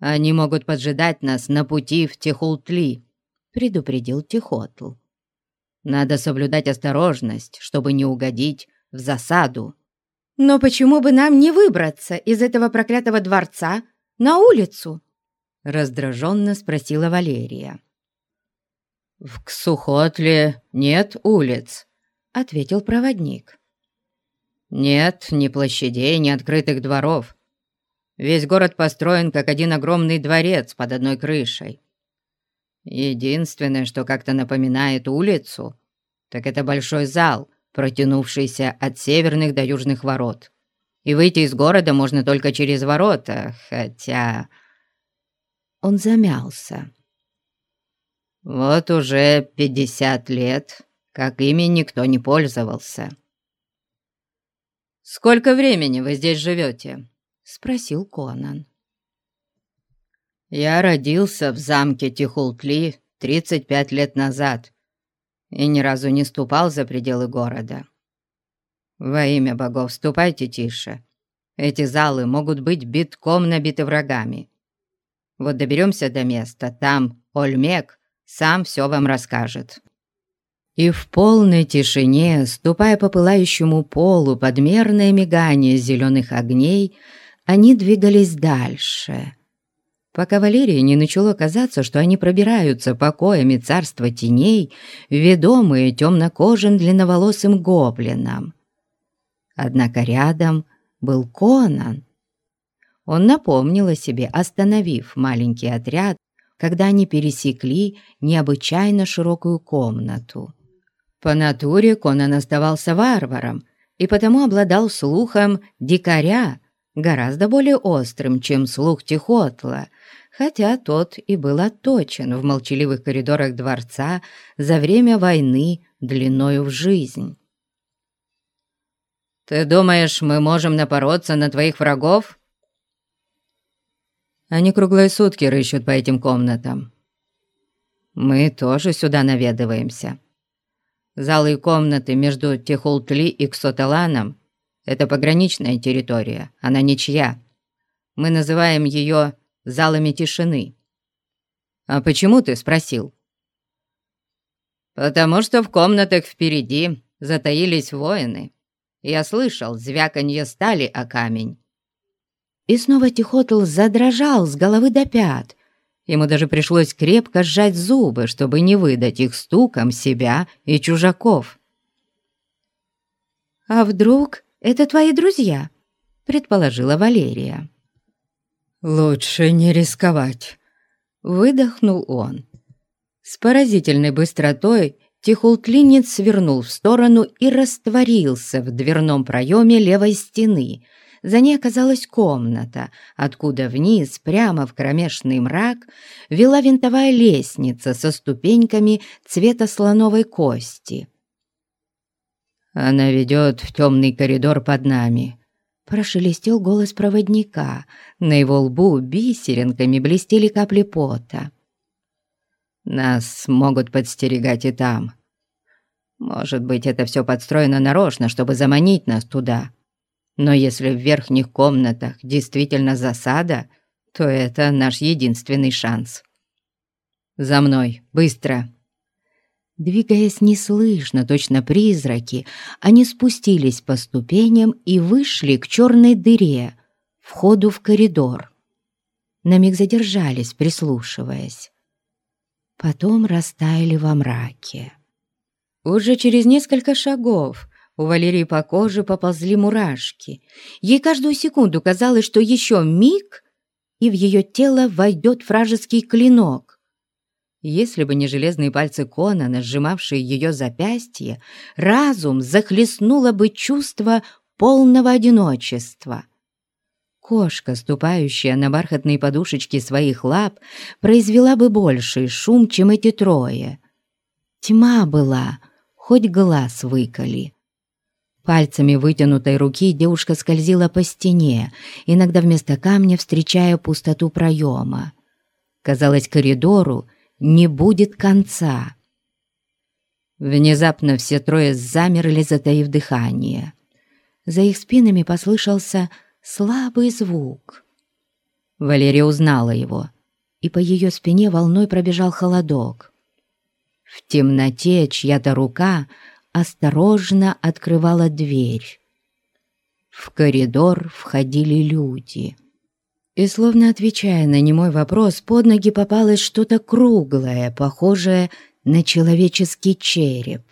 «Они могут поджидать нас на пути в Техултли», — предупредил Тихотл. «Надо соблюдать осторожность, чтобы не угодить в засаду». «Но почему бы нам не выбраться из этого проклятого дворца на улицу?» — раздраженно спросила Валерия. «В Ксухотле нет улиц», — ответил проводник. «Нет ни площадей, ни открытых дворов. Весь город построен как один огромный дворец под одной крышей. Единственное, что как-то напоминает улицу, так это большой зал, протянувшийся от северных до южных ворот. И выйти из города можно только через ворота, хотя...» Он замялся. «Вот уже пятьдесят лет, как ими никто не пользовался». «Сколько времени вы здесь живете?» — спросил Конан. «Я родился в замке Тихултли 35 лет назад и ни разу не ступал за пределы города. Во имя богов, ступайте тише. Эти залы могут быть битком набиты врагами. Вот доберемся до места, там Ольмек сам все вам расскажет». И в полной тишине, ступая по пылающему полу под мерное мигание зеленых огней, они двигались дальше, пока Валерии не начало казаться, что они пробираются покоями царства теней, ведомые темнокожим длинноволосым гоблином. Однако рядом был Конан. Он напомнил о себе, остановив маленький отряд, когда они пересекли необычайно широкую комнату. По натуре Конан оставался варваром и потому обладал слухом дикаря, гораздо более острым, чем слух Тихотла, хотя тот и был отточен в молчаливых коридорах дворца за время войны длиною в жизнь. «Ты думаешь, мы можем напороться на твоих врагов?» Они круглые сутки рыщут по этим комнатам. Мы тоже сюда наведываемся. Залы и комнаты между Техултли и Ксоталаном — это пограничная территория, она ничья. Мы называем ее залами тишины. «А почему ты?» — спросил. «Потому что в комнатах впереди затаились воины. Я слышал звяканье стали о камень». И снова Тихотл задрожал с головы до пят, Ему даже пришлось крепко сжать зубы, чтобы не выдать их стуком себя и чужаков. «А вдруг это твои друзья?» — предположила Валерия. «Лучше не рисковать», — выдохнул он. С поразительной быстротой Тихултлинец свернул в сторону и растворился в дверном проеме левой стены — за ней оказалась комната, откуда вниз, прямо в кромешный мрак, вела винтовая лестница со ступеньками цвета слоновой кости. «Она ведет в темный коридор под нами», — прошелестел голос проводника. На его лбу бисеринками блестели капли пота. «Нас могут подстерегать и там. Может быть, это все подстроено нарочно, чтобы заманить нас туда». Но если в верхних комнатах действительно засада, то это наш единственный шанс. За мной, быстро!» Двигаясь неслышно, точно призраки, они спустились по ступеням и вышли к черной дыре, входу в коридор. На миг задержались, прислушиваясь. Потом растаяли во мраке. Уже через несколько шагов у Валерии по коже поползли мурашки. Ей каждую секунду казалось, что еще миг, и в ее тело войдет вражеский клинок. Если бы не железные пальцы Конана, сжимавшие ее запястье, разум захлестнуло бы чувство полного одиночества. Кошка, ступающая на бархатные подушечки своих лап, произвела бы больший шум, чем эти трое. Тьма была, хоть глаз выколи. Пальцами вытянутой руки девушка скользила по стене, иногда вместо камня встречая пустоту проема. Казалось, коридору не будет конца. Внезапно все трое замерли, затаив дыхание. За их спинами послышался слабый звук. Валерия узнала его, и по ее спине волной пробежал холодок. В темноте чья-то рука осторожно открывала дверь. В коридор входили люди. И, словно отвечая на немой вопрос, под ноги попалось что-то круглое, похожее на человеческий череп.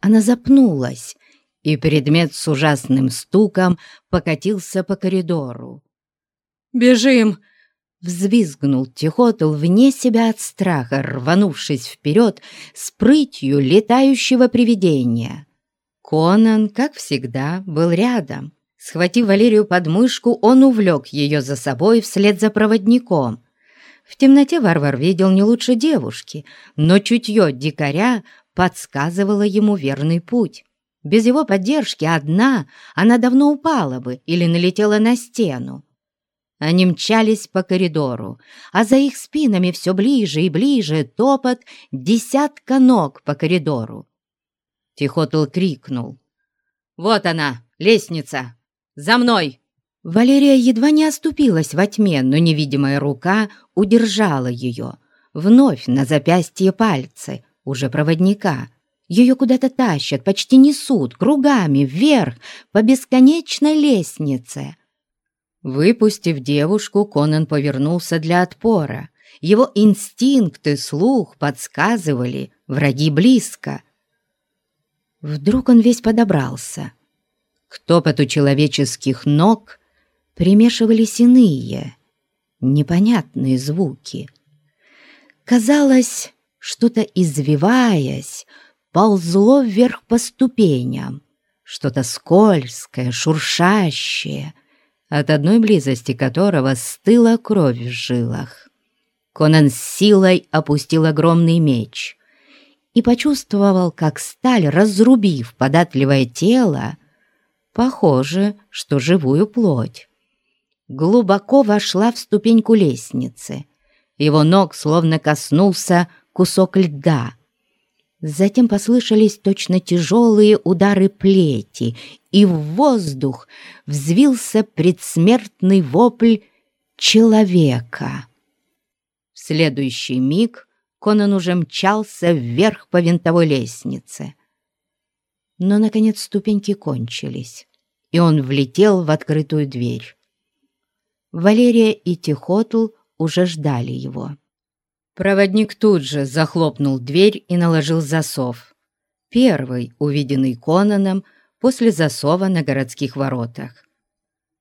Она запнулась, и предмет с ужасным стуком покатился по коридору. «Бежим!» Взвизгнул Тихотл вне себя от страха, рванувшись вперед с прытью летающего привидения. Конан, как всегда, был рядом. Схватив Валерию под мышку, он увлек ее за собой вслед за проводником. В темноте варвар видел не лучше девушки, но чутье дикаря подсказывало ему верный путь. Без его поддержки одна она давно упала бы или налетела на стену. Они мчались по коридору, а за их спинами все ближе и ближе топот десятка ног по коридору. Тихотл крикнул. «Вот она, лестница! За мной!» Валерия едва не оступилась во тьме, но невидимая рука удержала ее, вновь на запястье пальцы, уже проводника. Ее куда-то тащат, почти несут, кругами, вверх, по бесконечной лестнице. Выпустив девушку, Конан повернулся для отпора. Его инстинкты, слух подсказывали, враги близко. Вдруг он весь подобрался. К топоту человеческих ног примешивались иные, непонятные звуки. Казалось, что-то извиваясь, ползло вверх по ступеням, что-то скользкое, шуршащее — от одной близости которого стыла кровь в жилах. Конан с силой опустил огромный меч и почувствовал, как сталь, разрубив податливое тело, похоже, что живую плоть, глубоко вошла в ступеньку лестницы. Его ног словно коснулся кусок льда, Затем послышались точно тяжелые удары плети, и в воздух взвился предсмертный вопль человека. В следующий миг Конан уже мчался вверх по винтовой лестнице. Но, наконец, ступеньки кончились, и он влетел в открытую дверь. Валерия и Тихотл уже ждали его. Проводник тут же захлопнул дверь и наложил засов. Первый, увиденный Конаном, после засова на городских воротах.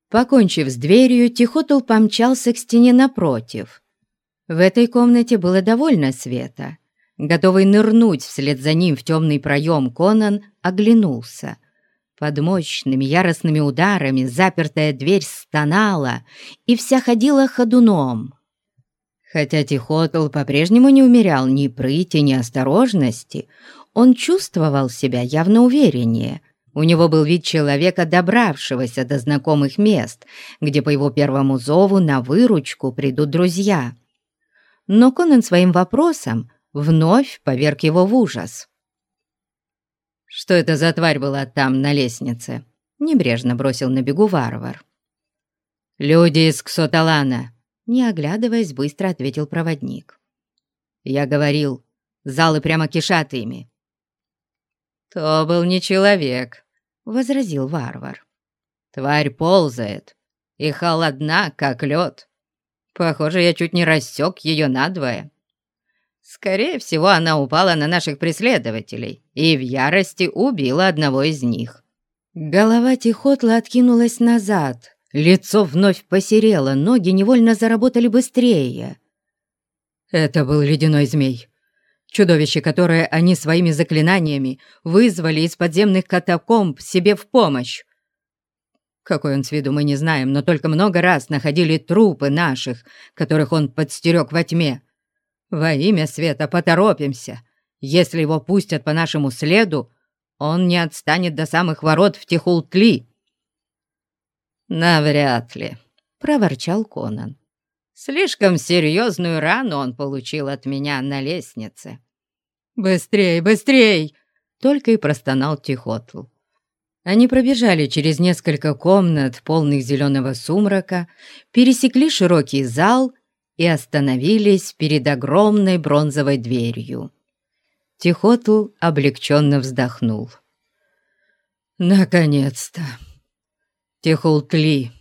Покончив с дверью, Тихотл помчался к стене напротив. В этой комнате было довольно света. Готовый нырнуть вслед за ним в темный проем, Конан оглянулся. Под мощными яростными ударами запертая дверь стонала и вся ходила ходуном. Хотя Тихотл по-прежнему не умерял ни прыти, ни осторожности, он чувствовал себя явно увереннее. У него был вид человека, добравшегося до знакомых мест, где по его первому зову на выручку придут друзья. Но Конан своим вопросом вновь поверг его в ужас. «Что это за тварь была там, на лестнице?» — небрежно бросил на бегу варвар. «Люди из Ксоталана», не оглядываясь, быстро ответил проводник. «Я говорил, залы прямо кишат ими». «То был не человек», — возразил варвар. «Тварь ползает и холодна, как лед. Похоже, я чуть не рассек ее надвое. Скорее всего, она упала на наших преследователей и в ярости убила одного из них». Голова Тихотла откинулась назад, Лицо вновь посерело, ноги невольно заработали быстрее. Это был ледяной змей. Чудовище, которое они своими заклинаниями вызвали из подземных катакомб себе в помощь. Какой он с виду, мы не знаем, но только много раз находили трупы наших, которых он подстерег во тьме. Во имя света поторопимся. Если его пустят по нашему следу, он не отстанет до самых ворот в Тихултли. «Навряд ли», — проворчал Конан. «Слишком серьезную рану он получил от меня на лестнице». «Быстрей, быстрей!» — только и простонал Тихотл. Они пробежали через несколько комнат, полных зеленого сумрака, пересекли широкий зал и остановились перед огромной бронзовой дверью. Тихотл облегченно вздохнул. «Наконец-то! Тихултли!»